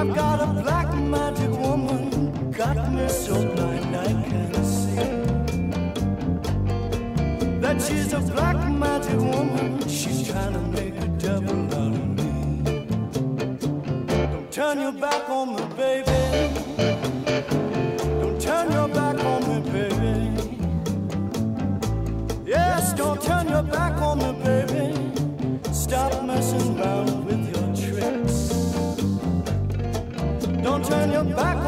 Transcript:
I've got a black magic woman, got me so blind I can't see. That she's a black magic woman, she's trying to make a devil out of me. Don't turn your back on me, baby. Your back